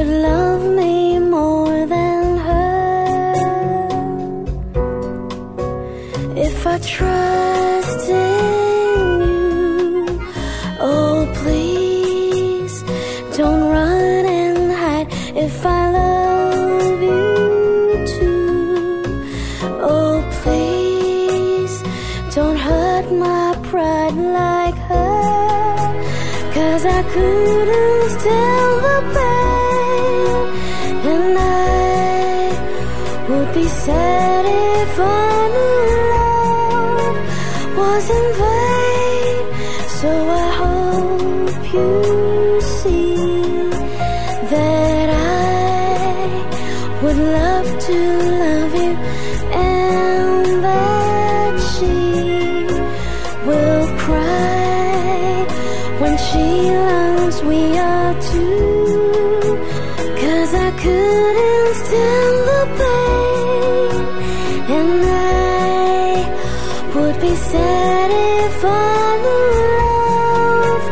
would love me more than her. If I trust in you, oh please don't run and hide. If I love you too, oh please don't hurt my pride like her. Cause I couldn't stand would be sad if knew love was in vain. So I hope you see that I would love to love you and that she will cry when she learns we are two. Cause I couldn't stand the pain, be sad if knew love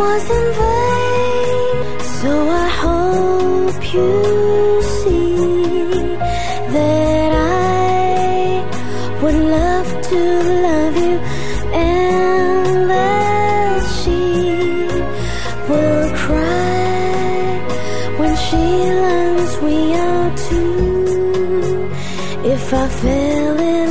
was in vain. So I hope you see that I would love to love you and that she will cry when she learns we are two. If I fell in